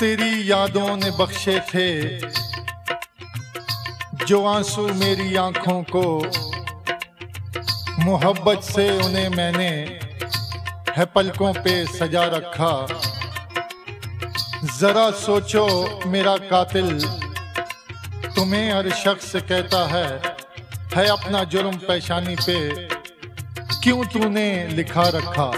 तेरी यादों ने बख्शे थे, जो आँसू मेरी आँखों को, मोहब्बत से उन्हें मैंने है पलकों पे सजा रखा। जरा सोचो मेरा कातिल तुम्हें हर शख्स कहता है है अपना जुर्म पेशानी पे, क्यों तूने लिखा रखा?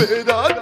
meydan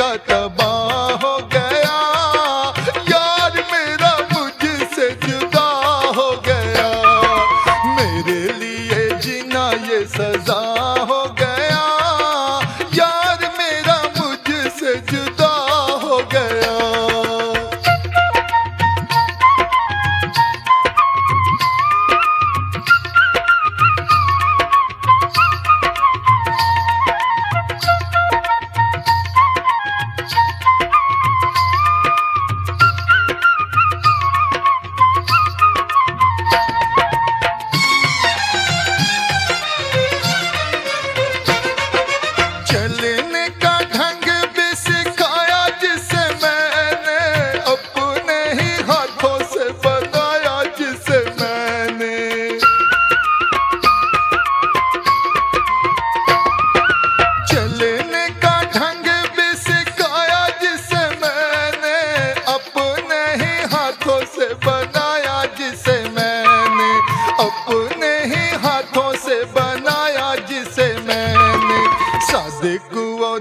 ಕತಬಾ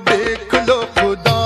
देख लो ख़ुदा।